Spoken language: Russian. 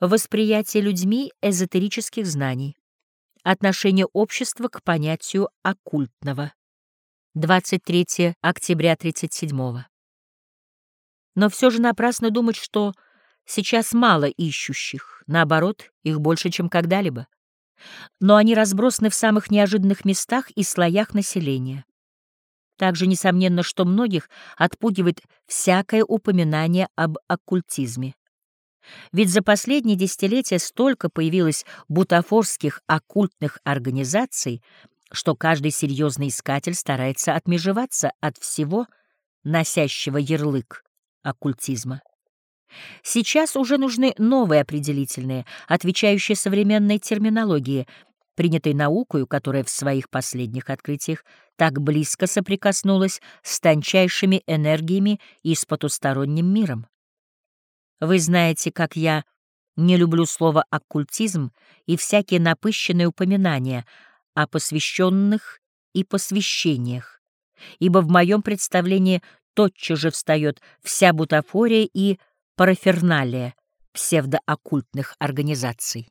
Восприятие людьми эзотерических знаний. Отношение общества к понятию оккультного. 23 октября 37 -го. Но все же напрасно думать, что сейчас мало ищущих, наоборот, их больше, чем когда-либо. Но они разбросаны в самых неожиданных местах и слоях населения. Также несомненно, что многих отпугивает всякое упоминание об оккультизме. Ведь за последние десятилетия столько появилось бутафорских оккультных организаций, что каждый серьезный искатель старается отмежеваться от всего, носящего ярлык оккультизма. Сейчас уже нужны новые определительные, отвечающие современной терминологии, принятой наукою, которая в своих последних открытиях так близко соприкоснулась с тончайшими энергиями и с потусторонним миром. Вы знаете, как я не люблю слово «оккультизм» и всякие напыщенные упоминания о посвященных и посвящениях, ибо в моем представлении тотчас же встает вся бутафория и параферналия псевдооккультных организаций.